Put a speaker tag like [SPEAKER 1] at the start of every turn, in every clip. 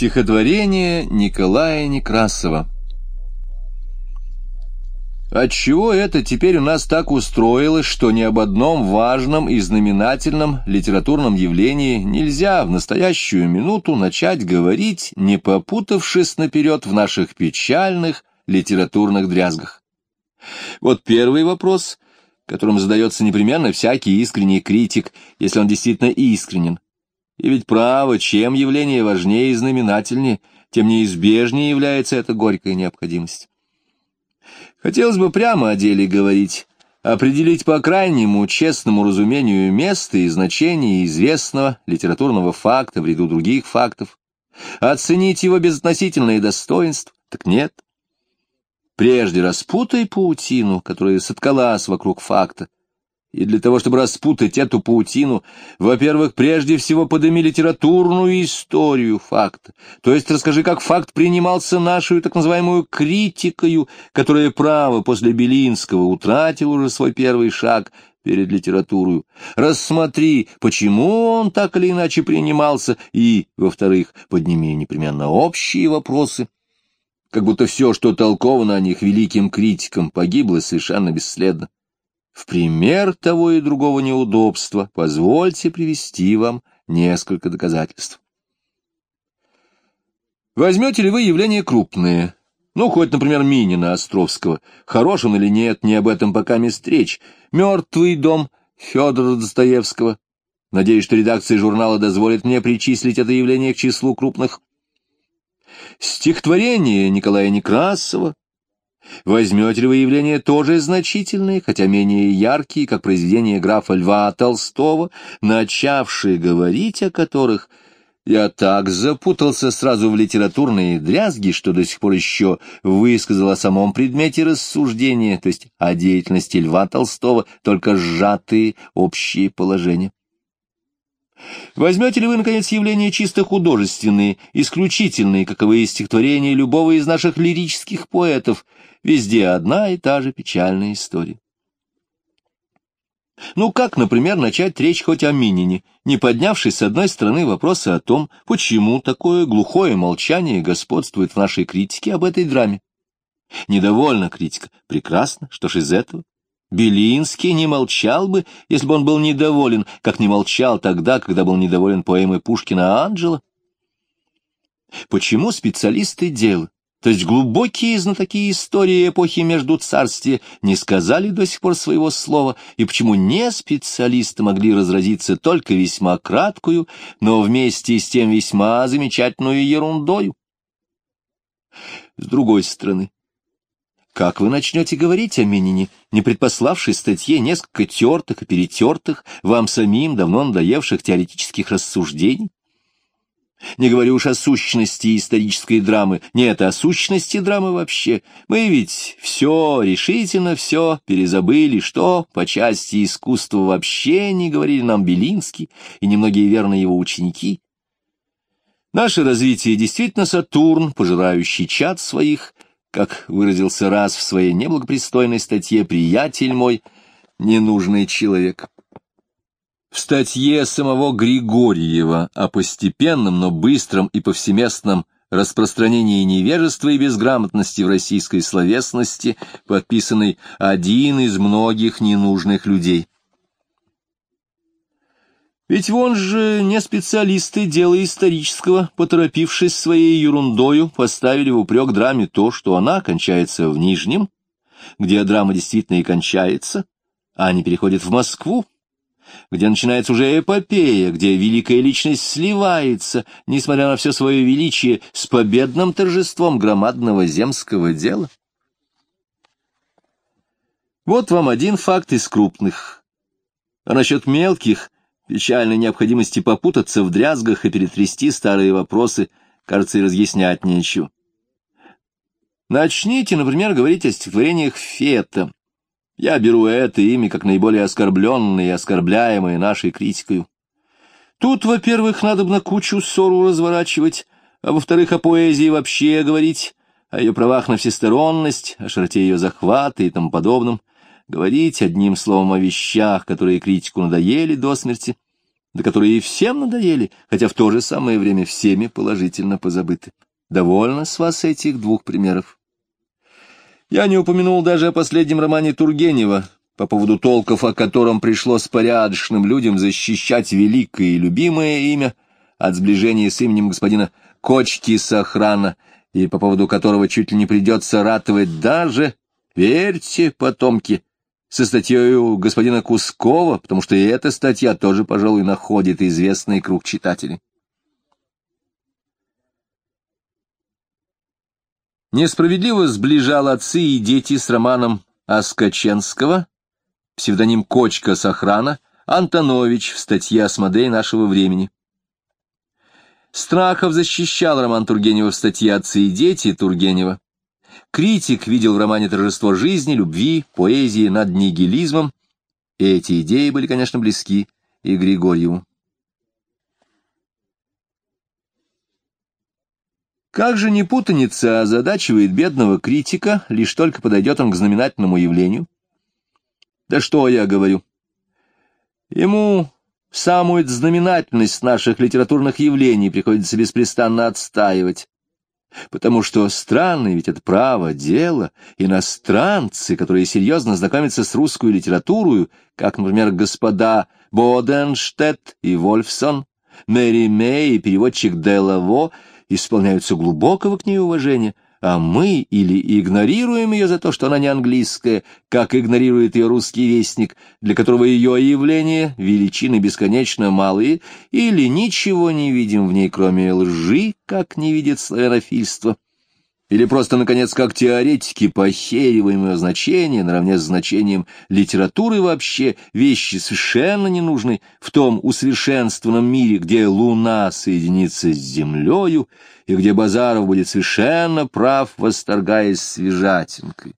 [SPEAKER 1] Стихотворение Николая Некрасова Отчего это теперь у нас так устроилось, что ни об одном важном и знаменательном литературном явлении нельзя в настоящую минуту начать говорить, не попутавшись наперед в наших печальных литературных дрязгах? Вот первый вопрос, которым задается непременно всякий искренний критик, если он действительно искренен. И ведь право, чем явление важнее и знаменательнее, тем неизбежнее является эта горькая необходимость. Хотелось бы прямо о деле говорить, определить по крайнему честному разумению место и значение известного литературного факта в ряду других фактов, оценить его безотносительное достоинство, так нет. Прежде распутай паутину, которая соткалась вокруг факта, и для того, чтобы распутать эту паутину, во-первых, прежде всего подыми литературную историю факта, то есть расскажи, как факт принимался нашу так называемую критикою, которая, право, после Белинского утратил уже свой первый шаг перед литературой. Рассмотри, почему он так или иначе принимался, и, во-вторых, подними непременно общие вопросы, как будто все, что толковано о них великим критикам, погибло совершенно бесследно. В пример того и другого неудобства позвольте привести вам несколько доказательств. Возьмете ли вы явление крупное? Ну, хоть, например, Минина Островского. Хорош он или нет, не об этом пока не встреч. «Мертвый дом» Федора Достоевского. Надеюсь, что редакция журнала дозволит мне причислить это явление к числу крупных. Стихотворение Николая Некрасова, Возьмете ли вы явления тоже значительные, хотя менее яркие, как произведения графа Льва Толстого, начавшие говорить о которых я так запутался сразу в литературные дрязги, что до сих пор еще высказал о самом предмете рассуждения, то есть о деятельности Льва Толстого, только сжатые общие положения. Возьмете ли вы, наконец, явления чисто художественные, исключительные, каковые стихотворения любого из наших лирических поэтов, везде одна и та же печальная история. Ну как, например, начать речь хоть о Минине, не поднявшись с одной стороны вопроса о том, почему такое глухое молчание господствует в нашей критике об этой драме? Недовольна критика. Прекрасно, что ж из этого? Белинский не молчал бы, если бы он был недоволен, как не молчал тогда, когда был недоволен поэмой Пушкина «Анджела». Почему специалисты дела, то есть глубокие знатоки истории эпохи между царствия, не сказали до сих пор своего слова, и почему не специалисты могли разразиться только весьма краткую, но вместе с тем весьма замечательную ерундою? С другой стороны, как вы начнете говорить о Минине, не предпославшей статье несколько тертых и перетертых, вам самим давно надоевших теоретических рассуждений? Не говорю уж о сущности исторической драмы. Нет, о сущности драмы вообще. Мы ведь все, решительно все перезабыли, что по части искусства вообще не говорили нам Белинский и немногие верные его ученики. Наше развитие действительно Сатурн, пожирающий чад своих, как выразился раз в своей неблагопристойной статье «Приятель мой, ненужный человек». В статье самого Григорьева о постепенном, но быстром и повсеместном распространении невежества и безграмотности в российской словесности, подписанный «Один из многих ненужных людей». Ведь вон же не специалисты дела исторического, поторопившись своей ерундою, поставили в упрек драме то, что она кончается в Нижнем, где драма действительно и кончается, а не переходит в Москву, где начинается уже эпопея, где великая личность сливается, несмотря на все свое величие, с победным торжеством громадного земского дела. Вот вам один факт из крупных. А насчет мелких — печальной необходимости попутаться в дрязгах и перетрясти старые вопросы, кажется, и разъяснять нечего. Начните, например, говорить о стихотворениях Фета. Я беру это имя как наиболее оскорбленное и оскорбляемое нашей критикой. Тут, во-первых, надо бы на кучу ссору разворачивать, а во-вторых, о поэзии вообще говорить, о ее правах на всесторонность, о широте ее захвата и тому подобном говорить одним словом о вещах, которые критику надоели до смерти, да которые всем надоели, хотя в то же самое время всеми положительно позабыты. Довольно с вас этих двух примеров. Я не упомянул даже о последнем романе Тургенева, по поводу толков, о котором пришлось порядочным людям защищать великое и любимое имя от сближения с именем господина Кочки Сохрана, и по поводу которого чуть ли не придется ратовать даже, верьте, потомки, со статьей господина Кускова, потому что и эта статья тоже, пожалуй, находит известный круг читателей. Несправедливо сближал отцы и дети с романом Аскаченского, псевдоним Кочка Сохрана, Антонович в статье «Асмодей нашего времени». Страхов защищал роман Тургенева в статье «Отцы и дети» Тургенева. Критик видел в романе торжество жизни, любви, поэзии над нигилизмом. Эти идеи были, конечно, близки и Григорьеву. Как же не путаница озадачивает бедного критика, лишь только подойдет он к знаменательному явлению? Да что я говорю? Ему самую знаменательность наших литературных явлений приходится беспрестанно отстаивать. Потому что странное ведь это право дело, иностранцы, которые серьезно знакомятся с русской литературой, как, например, господа Боденштедт и Вольфсон, Мэри Мэй и переводчик Делаво, исполняются глубокого к ней уважения, а мы или игнорируем ее за то, что она не английская, как игнорирует ее русский вестник, для которого ее явления, величины бесконечно малые, или ничего не видим в ней, кроме лжи, как не видит славянофильство. Или просто, наконец, как теоретики, похериваем ее значение наравне с значением литературы вообще, вещи совершенно ненужной в том усовершенствованном мире, где Луна соединится с Землею, и где Базаров будет совершенно прав, восторгаясь свежатинкой.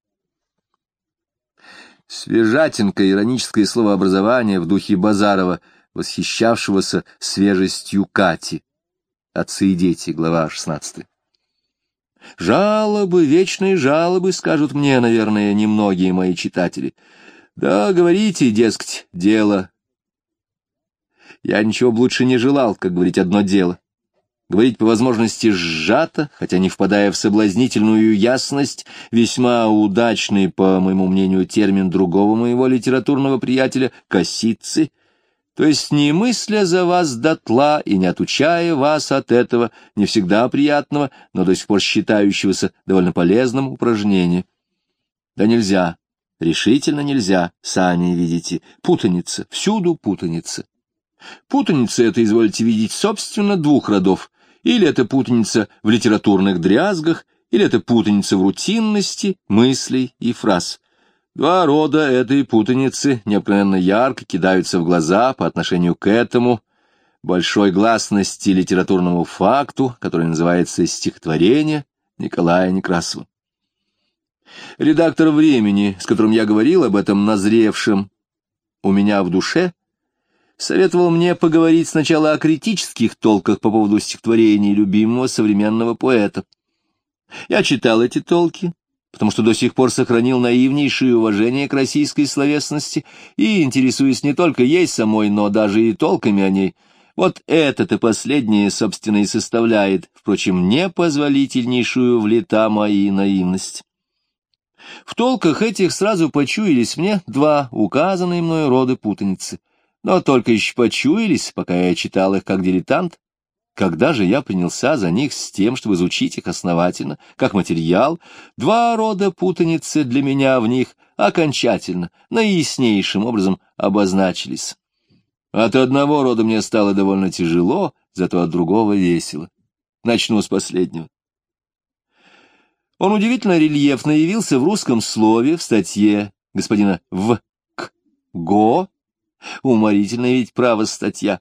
[SPEAKER 1] Свежатинка — ироническое словообразование в духе Базарова, восхищавшегося свежестью Кати. Отцы и дети, глава 16. Жалобы, вечные жалобы, скажут мне, наверное, немногие мои читатели. Да, говорите, дескать, дело. Я ничего лучше не желал, как говорить одно дело. Говорить по возможности сжато, хотя не впадая в соблазнительную ясность, весьма удачный, по моему мнению, термин другого моего литературного приятеля — косицы — то есть не мысля за вас дотла и не отучая вас от этого не всегда приятного, но до сих пор считающегося довольно полезным упражнения. Да нельзя, решительно нельзя, сами видите, путаница, всюду путаница. Путаница это, извольте видеть, собственно, двух родов. Или это путаница в литературных дрязгах, или это путаница в рутинности мыслей и фраз. Два рода этой путаницы необыкновенно ярко кидаются в глаза по отношению к этому большой гласности литературному факту, который называется «Стихотворение» Николая Некрасова. Редактор «Времени», с которым я говорил об этом назревшем у меня в душе, советовал мне поговорить сначала о критических толках по поводу стихотворений любимого современного поэта. Я читал эти толки, потому что до сих пор сохранил наивнейшее уважение к российской словесности и интересуюсь не только ей самой, но даже и толками о ней. Вот это-то последнее, собственно, и составляет, впрочем, непозволительнейшую в лета моей наивность. В толках этих сразу почуялись мне два указанные мною рода путаницы, но только еще почуялись, пока я читал их как дилетант, когда же я принялся за них с тем, чтобы изучить их основательно, как материал, два рода путаницы для меня в них окончательно, наияснейшим образом обозначились. От одного рода мне стало довольно тяжело, зато от другого весело. Начну с последнего. Он удивительно рельефно явился в русском слове в статье господина В. К. Го. Уморительная ведь право статья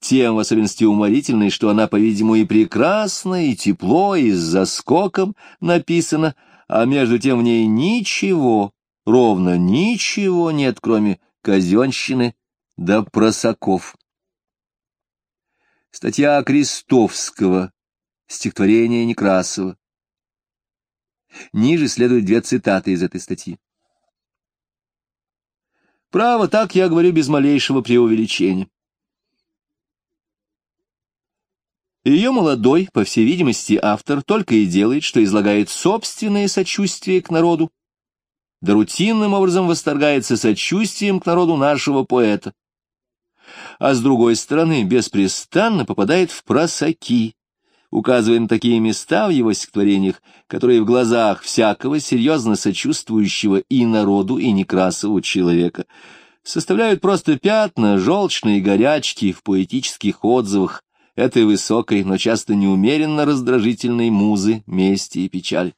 [SPEAKER 1] тем в особенности уморительной, что она, по-видимому, и прекрасна, и тепло, и с заскоком написана, а между тем в ней ничего, ровно ничего нет, кроме казенщины да просаков. Статья Крестовского, стихотворение Некрасова. Ниже следуют две цитаты из этой статьи. Право, так я говорю без малейшего преувеличения. Ее молодой, по всей видимости, автор только и делает, что излагает собственное сочувствие к народу, да рутинным образом восторгается сочувствием к народу нашего поэта. А с другой стороны, беспрестанно попадает в просаки, указывая на такие места в его стихотворениях, которые в глазах всякого серьезно сочувствующего и народу, и Некрасову человека составляют просто пятна, желчные горячки в поэтических отзывах, этой высокой, но часто неумеренно раздражительной музы мести и печали.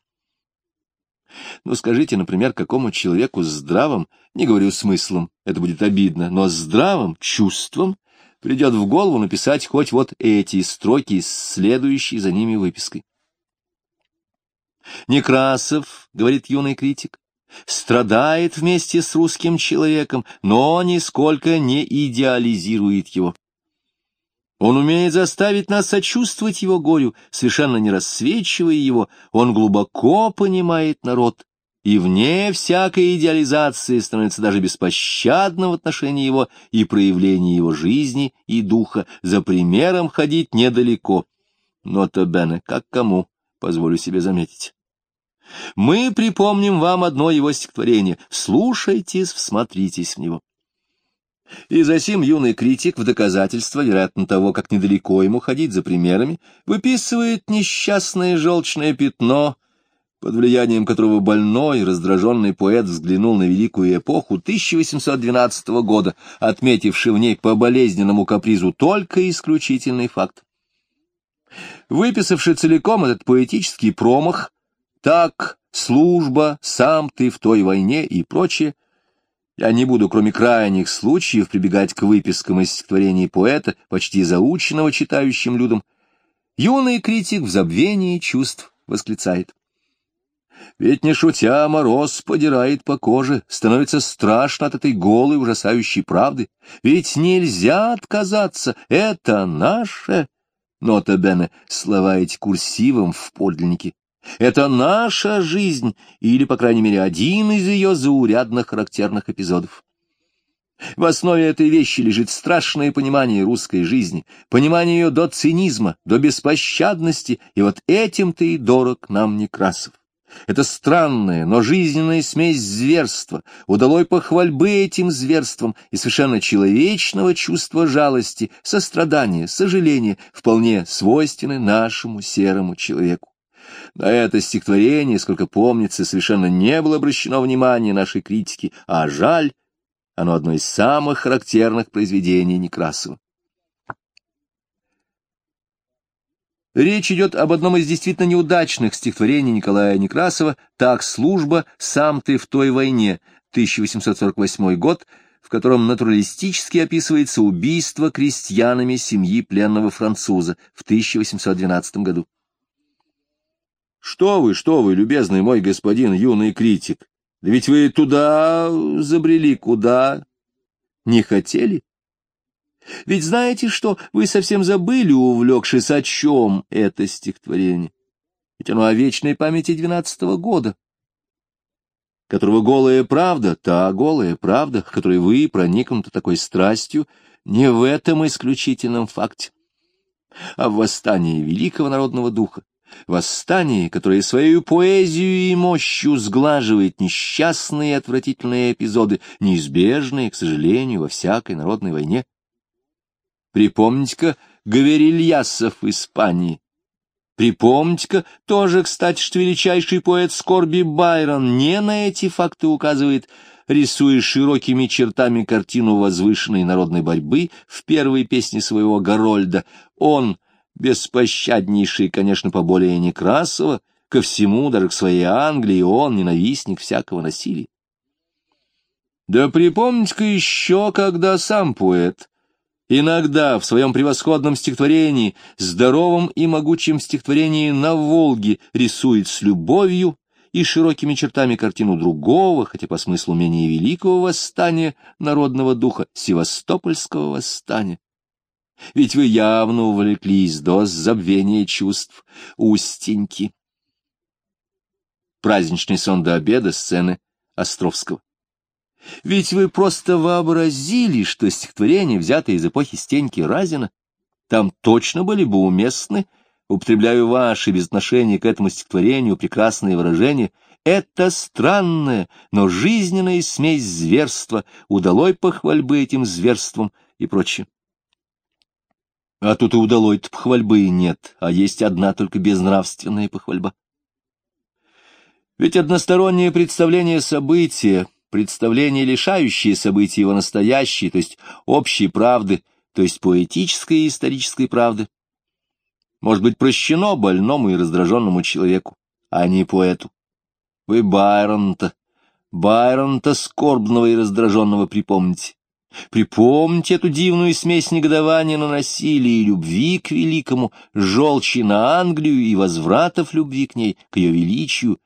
[SPEAKER 1] Ну, скажите, например, какому человеку с здравым, не говорю смыслом, это будет обидно, но здравым чувством придет в голову написать хоть вот эти строки с следующей за ними выпиской. Некрасов, говорит юный критик, страдает вместе с русским человеком, но нисколько не идеализирует его. Он умеет заставить нас сочувствовать его горю, совершенно не рассвечивая его, он глубоко понимает народ, и вне всякой идеализации становится даже беспощадным в отношении его и проявлении его жизни и духа, за примером ходить недалеко. Но-то, Бене, как кому, позволю себе заметить. Мы припомним вам одно его стихотворение, слушайтесь, всмотритесь в него. И засим юный критик в доказательство, вероятно, того, как недалеко ему ходить за примерами, выписывает несчастное желчное пятно, под влиянием которого больной, раздраженный поэт взглянул на великую эпоху 1812 года, отметивший в ней по болезненному капризу только исключительный факт. Выписавший целиком этот поэтический промах, так, служба, сам ты в той войне и прочее, я не буду, кроме крайних случаев, прибегать к выпискам из стихотворений поэта, почти заученного читающим людям. Юный критик в забвении чувств восклицает. Ведь не шутя, мороз подирает по коже, становится страшно от этой голой ужасающей правды. Ведь нельзя отказаться, это наше. Нота Бене, слова эти курсивом в подлиннике. Это наша жизнь, или, по крайней мере, один из ее заурядных характерных эпизодов. В основе этой вещи лежит страшное понимание русской жизни, понимание ее до цинизма, до беспощадности, и вот этим-то и дорог нам Некрасов. Это странная, но жизненная смесь зверства, удалой похвальбы этим зверством и совершенно человечного чувства жалости, сострадания, сожаления, вполне свойственны нашему серому человеку. На это стихотворение, сколько помнится, совершенно не было обращено внимания нашей критики, а жаль, оно одно из самых характерных произведений Некрасова. Речь идет об одном из действительно неудачных стихотворений Николая Некрасова «Так служба, сам ты в той войне» 1848 год, в котором натуралистически описывается убийство крестьянами семьи пленного француза в 1812 году. Что вы, что вы, любезный мой господин, юный критик, да ведь вы туда забрели, куда не хотели. Ведь знаете что, вы совсем забыли, увлекшись, о чем это стихотворение. Ведь оно о вечной памяти двенадцатого года, которого голая правда, та голая правда, которой вы проникнуты такой страстью, не в этом исключительном факте, а в восстании великого народного духа, восстании, которое своей поэзией и мощью сглаживает несчастные и отвратительные эпизоды, неизбежные, к сожалению, во всякой народной войне. Припомните-ка Гаверильясов в Испании. Припомните-ка тоже, кстати, что величайший поэт скорби Байрон не на эти факты указывает, рисуя широкими чертами картину возвышенной народной борьбы в первой песне своего Горольда. Он, беспощаднейший, конечно, поболее Некрасова, ко всему, даже к своей Англии, он ненавистник всякого насилия. Да припомните-ка еще, когда сам поэт Иногда в своем превосходном стихотворении, здоровом и могучем стихотворении «На Волге» рисует с любовью и широкими чертами картину другого, хотя по смыслу менее великого восстания народного духа, Севастопольского восстания. Ведь вы явно увлеклись до забвения чувств устеньки. Праздничный сон до обеда сцены Островского. Ведь вы просто вообразили, что стихотворение, взятое из эпохи Стеньки Разина, там точно были бы уместны, употребляю ваши без отношения к этому стихотворению прекрасные выражения, это странная, но жизненная смесь зверства, удалой похвальбы этим зверством и прочее. А тут и удалой-то похвальбы нет, а есть одна только безнравственная похвальба. Ведь одностороннее представление события, представление, лишающее события его настоящей, то есть общей правды, то есть поэтической и исторической правды, может быть прощено больному и раздраженному человеку, а не поэту. Вы Байрон-то, Байрон-то скорбного и раздраженного припомните. Припомните эту дивную смесь негодования на насилие и любви к великому, желчи на Англию и возвратов любви к ней, к ее величию,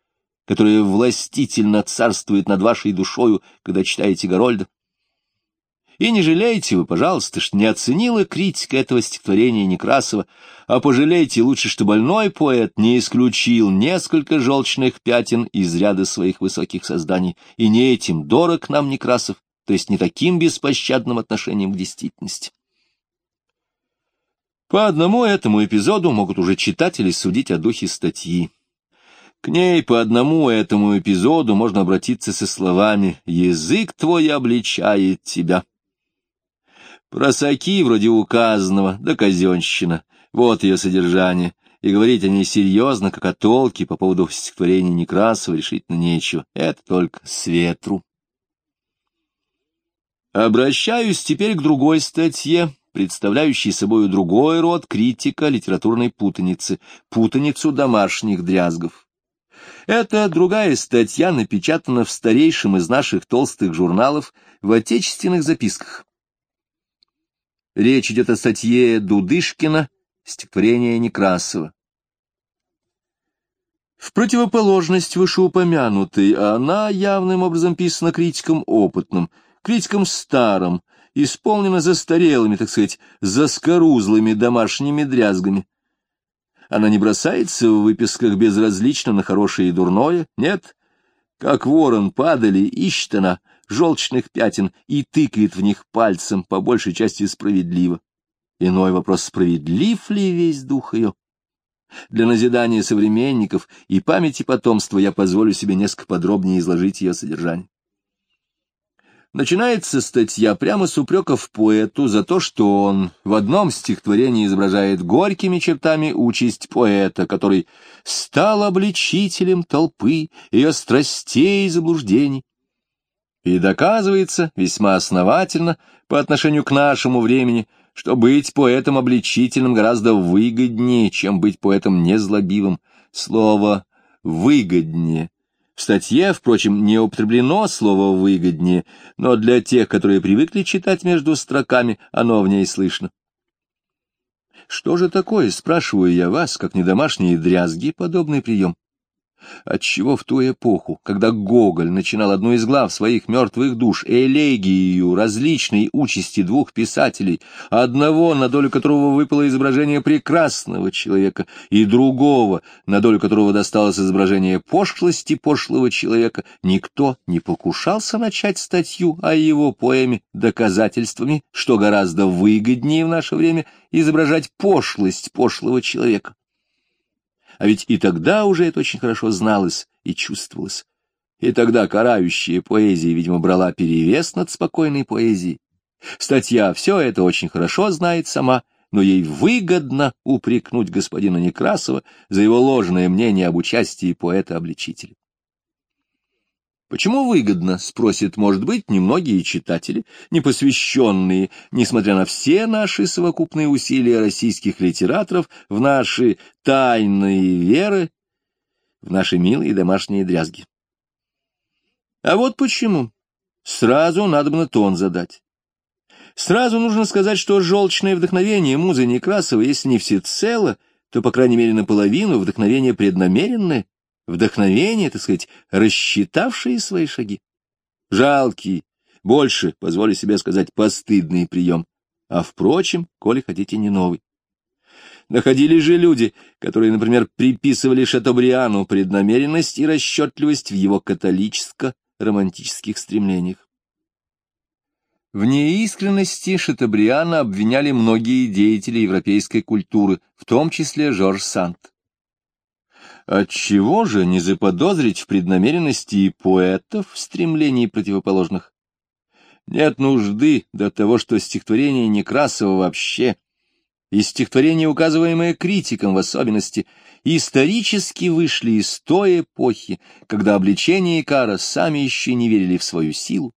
[SPEAKER 1] которое властительно царствует над вашей душою, когда читаете Горольда. И не жалейте вы, пожалуйста, что не оценила критика этого стихотворения Некрасова, а пожалейте лучше, что больной поэт не исключил несколько желчных пятен из ряда своих высоких созданий, и не этим дорог нам Некрасов, то есть не таким беспощадным отношением к действительности. По одному этому эпизоду могут уже читатели судить о духе статьи. К ней по одному этому эпизоду можно обратиться со словами «Язык твой обличает тебя». Просаки вроде указанного, да казенщина. Вот ее содержание. И говорить о ней серьезно, как о толке по поводу стихотворения Некрасова, решительно нечего. Это только с ветру. Обращаюсь теперь к другой статье, представляющей собой другой род критика литературной путаницы, путаницу домашних дрязгов. Эта другая статья напечатана в старейшем из наших толстых журналов в отечественных записках. Речь идет о статье Дудышкина «Стихотворение Некрасова». В противоположность вышеупомянутой, она явным образом писана критиком опытным, критиком старым, исполнена застарелыми, так сказать, заскорузлыми домашними дрязгами. Она не бросается в выписках безразлично на хорошее и дурное, нет. Как ворон падали, ищет она желчных пятен и тыкает в них пальцем, по большей части справедливо. Иной вопрос, справедлив ли весь дух ее? Для назидания современников и памяти потомства я позволю себе несколько подробнее изложить ее содержание. Начинается статья прямо с упреков поэту за то, что он в одном стихотворении изображает горькими чертами участь поэта, который стал обличителем толпы, ее страстей и заблуждений. И доказывается весьма основательно по отношению к нашему времени, что быть поэтом обличительным гораздо выгоднее, чем быть поэтом незлобивым. Слово «выгоднее» В статье, впрочем, не употреблено слово «выгоднее», но для тех, которые привыкли читать между строками, оно в ней слышно. Что же такое, спрашиваю я вас, как не домашние дрязги, подобный прием? Отчего в ту эпоху, когда Гоголь начинал одну из глав своих мертвых душ, элегию различной участи двух писателей, одного, на долю которого выпало изображение прекрасного человека, и другого, на долю которого досталось изображение пошлости пошлого человека, никто не покушался начать статью о его поэме доказательствами, что гораздо выгоднее в наше время изображать пошлость пошлого человека. А ведь и тогда уже это очень хорошо зналось и чувствовалось. И тогда карающая поэзия, видимо, брала перевес над спокойной поэзией. Статья все это очень хорошо знает сама, но ей выгодно упрекнуть господина Некрасова за его ложное мнение об участии поэта-обличителя. Почему выгодно, спросят, может быть, немногие читатели, непосвященные, несмотря на все наши совокупные усилия российских литераторов, в наши тайные веры, в наши милые домашние дрязги. А вот почему. Сразу надо бы на тон задать. Сразу нужно сказать, что желчное вдохновение музы Некрасова, если не всецело, то, по крайней мере, наполовину вдохновение преднамеренное, вдохновение, так сказать, рассчитавшие свои шаги. Жалкий, больше, позволю себе сказать, постыдный прием, а, впрочем, коли хотите, не новый. Находили же люди, которые, например, приписывали Шатобриану преднамеренность и расчетливость в его католическо-романтических стремлениях. В неискренности Шатабриана обвиняли многие деятели европейской культуры, в том числе Жорж Санд. Отчего же не заподозрить в преднамеренности и поэтов в стремлении противоположных? Нет нужды до того, что стихотворение Некрасова вообще, и стихотворение, указываемое критиком в особенности, исторически вышли из той эпохи, когда обличение и кара сами еще не верили в свою силу,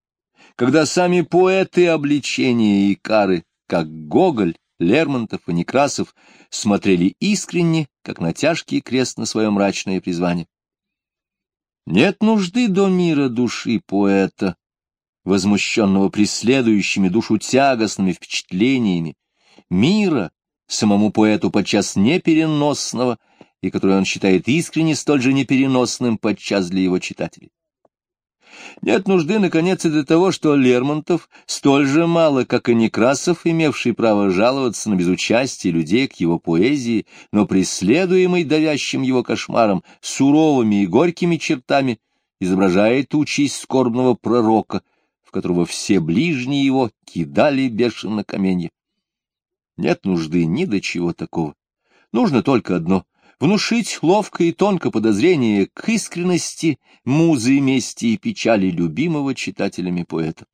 [SPEAKER 1] когда сами поэты обличения и кары, как Гоголь, Лермонтов и Некрасов, смотрели искренне, как на тяжкий крест на свое мрачное призвание. Нет нужды до мира души поэта, возмущенного преследующими душу тягостными впечатлениями, мира, самому поэту подчас непереносного, и который он считает искренне столь же непереносным подчас для его читателей. Нет нужды, наконец, и для того, что Лермонтов столь же мало, как и Некрасов, имевший право жаловаться на безучастие людей к его поэзии, но преследуемый давящим его кошмаром, суровыми и горькими чертами, изображает участь скорбного пророка, в которого все ближние его кидали бешено каменья. Нет нужды ни до чего такого. Нужно только одно — внушить ловко и тонко подозрение к искренности музы мести и печали любимого читателями поэта.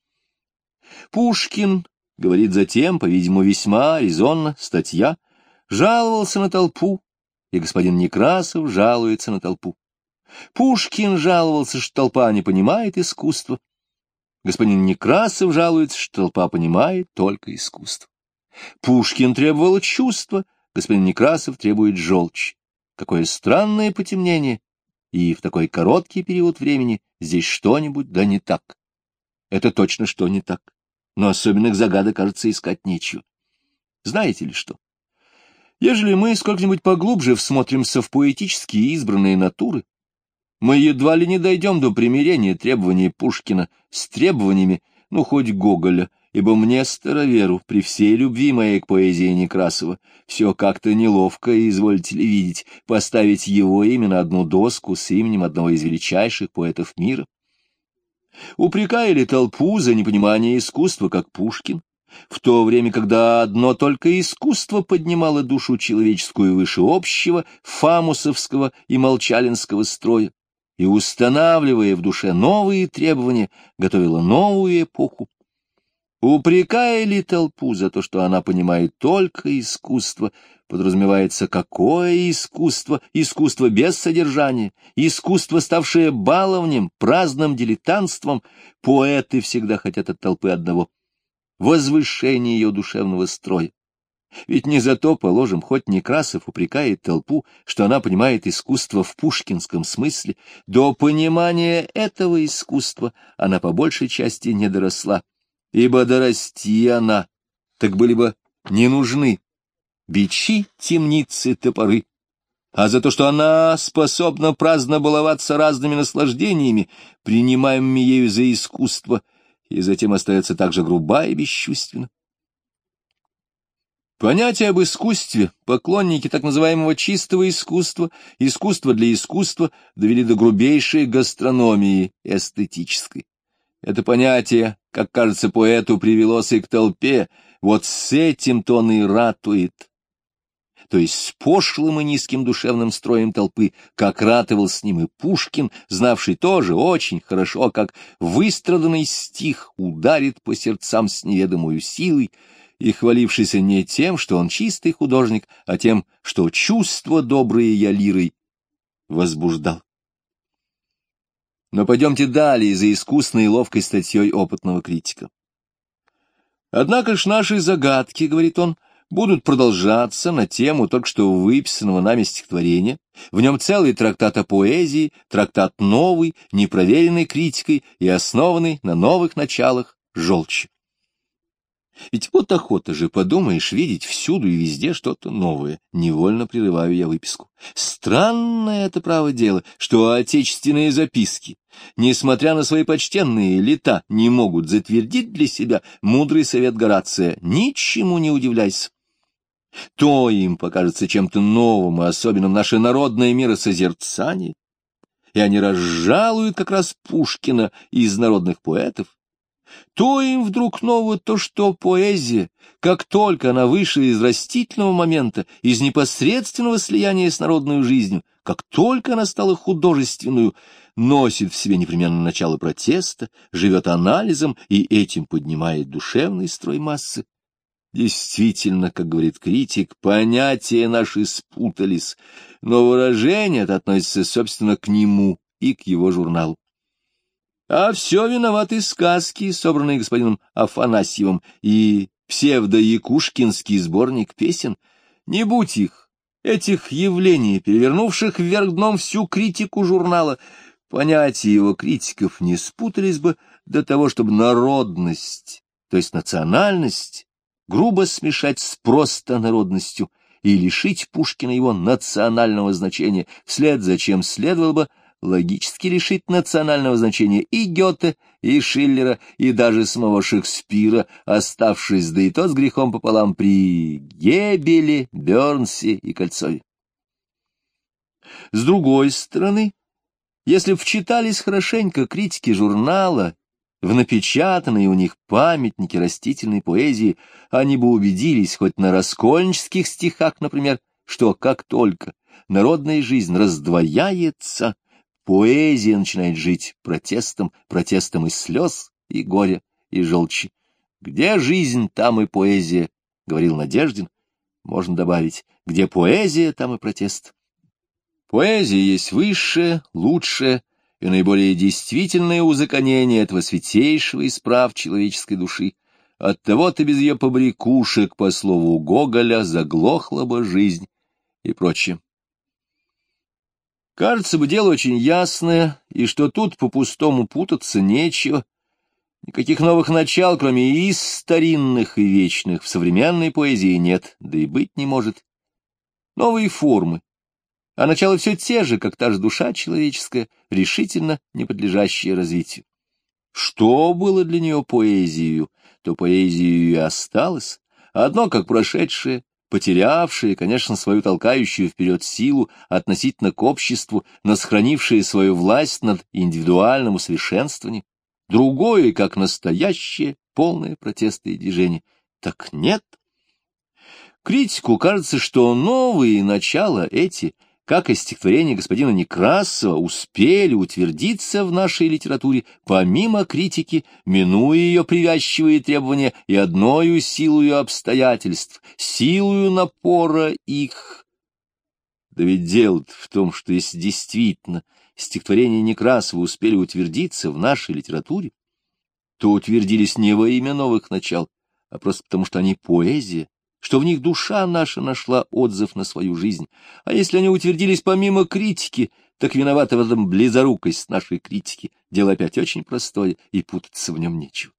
[SPEAKER 1] Пушкин, говорит затем, по-видимому, весьма резонно, статья, жаловался на толпу, и господин Некрасов жалуется на толпу. Пушкин жаловался, что толпа не понимает искусства. Господин Некрасов жалуется, что толпа понимает только искусство. Пушкин требовал чувства, господин Некрасов требует желчь. Какое странное потемнение, и в такой короткий период времени здесь что-нибудь да не так. Это точно что не так, но особенных загадок, кажется, искать нечего. Знаете ли что? Ежели мы сколько-нибудь поглубже всмотримся в поэтические избранные натуры, мы едва ли не дойдем до примирения требований Пушкина с требованиями, ну, хоть Гоголя, ибо мне, староверу, при всей любви моей к поэзии Некрасова, все как-то неловко, извольте ли видеть, поставить его имя на одну доску с именем одного из величайших поэтов мира. Упрекали толпу за непонимание искусства, как Пушкин, в то время, когда одно только искусство поднимало душу человеческую выше общего, фамусовского и молчалинского строя, и, устанавливая в душе новые требования, готовило новую эпоху, Упрекая ли толпу за то, что она понимает только искусство, подразумевается какое искусство, искусство без содержания, искусство, ставшее баловнем, праздным дилетантством, поэты всегда хотят от толпы одного — возвышения ее душевного строя. Ведь не за то, положим, хоть Некрасов упрекает толпу, что она понимает искусство в пушкинском смысле, до понимания этого искусства она по большей части не доросла ибо дорасти она, так были бы не нужны бичи, темницы, топоры. А за то, что она способна праздно баловаться разными наслаждениями, принимаемыми ею за искусство, и затем остается также груба и бесчувственна. Понятие об искусстве, поклонники так называемого чистого искусства, искусства для искусства, довели до грубейшей гастрономии эстетической. Это понятие, как кажется поэту, привелось и к толпе, вот с этим-то он и ратует. То есть с пошлым и низким душевным строем толпы, как ратовал с ним и Пушкин, знавший тоже очень хорошо, как выстраданный стих ударит по сердцам с неведомой силой, и хвалившийся не тем, что он чистый художник, а тем, что чувства добрые я лирой возбуждал. Но пойдемте далее за искусной и ловкой статьей опытного критика. Однако ж наши загадки, — говорит он, — будут продолжаться на тему только что выписанного нами стихотворения. В нем целый трактат о поэзии, трактат новый, непроверенный критикой и основанный на новых началах желчи. Ведь вот охота же, подумаешь, видеть всюду и везде что-то новое. Невольно прерываю я выписку. Странное это право дело, что отечественные записки, несмотря на свои почтенные лета, не могут затвердить для себя мудрый совет Горация. Ничему не удивляйся. То им покажется чем-то новым и особенным наше народное миросозерцание, и они разжалуют как раз Пушкина из народных поэтов, То им вдруг ново то, что поэзия, как только она вышла из растительного момента, из непосредственного слияния с народной жизнью, как только она стала художественную, носит в себе непременно начало протеста, живет анализом и этим поднимает душевный строй массы. Действительно, как говорит критик, понятия наши спутались, но выражение это относится, собственно, к нему и к его журналу. А все виноваты сказки, собранные господином Афанасьевым, и псевдо-якушкинский сборник песен. Не будь их, этих явлений, перевернувших вверх дном всю критику журнала, понятия его критиков не спутались бы до того, чтобы народность, то есть национальность, грубо смешать с просто народностью и лишить Пушкина его национального значения, вслед за чем следовало бы логически лишить национального значения и Гёте, и Шиллера, и даже самого Шекспира, оставшись да и тот с грехом пополам при Гебеле, Бёрнсе и Кольцове. С другой стороны, если вчитались хорошенько критики журнала в напечатанные у них памятники растительной поэзии, они бы убедились, хоть на раскольнических стихах, например, что как только народная жизнь раздвояется, поэзия начинает жить протестом, протестом из слез, и горя, и желчи. Где жизнь, там и поэзия, — говорил Надеждин. Можно добавить, где поэзия, там и протест. Поэзия есть высшее, лучшее, и наиболее действительное узаконение этого святейшего из прав человеческой души. Оттого-то без ее побрякушек, по слову Гоголя, заглохла бы жизнь и прочее. Кажется бы, дело очень ясное, и что тут по-пустому путаться нечего. Никаких новых начал, кроме из старинных и вечных, в современной поэзии нет, да и быть не может. Новые формы, а начало все те же, как та же душа человеческая, решительно не подлежащая развитию. Что было для нее поэзией, то поэзией и осталось, одно как прошедшее, потерявшее, конечно, свою толкающую вперед силу относительно к обществу, но сохранившее свою власть над индивидуальным усовершенствованием, другое, как настоящее, полное протеста и движение. Так нет. Критику кажется, что новые начала эти — как и стихотворения господина Некрасова, успели утвердиться в нашей литературе помимо критики, минуя ее привязчивые требования и одною силою обстоятельств, силою напора их. Да ведь дело в том, что если действительно стихотворения Некрасова успели утвердиться в нашей литературе, то утвердились не во имя новых начал, а просто потому, что они поэзия, что в них душа наша нашла отзыв на свою жизнь. А если они утвердились помимо критики, так виновата в этом близорукость нашей критики. Дело опять очень простое, и путаться в нем нечего.